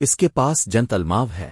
اس کے پاس جنت الماو ہے۔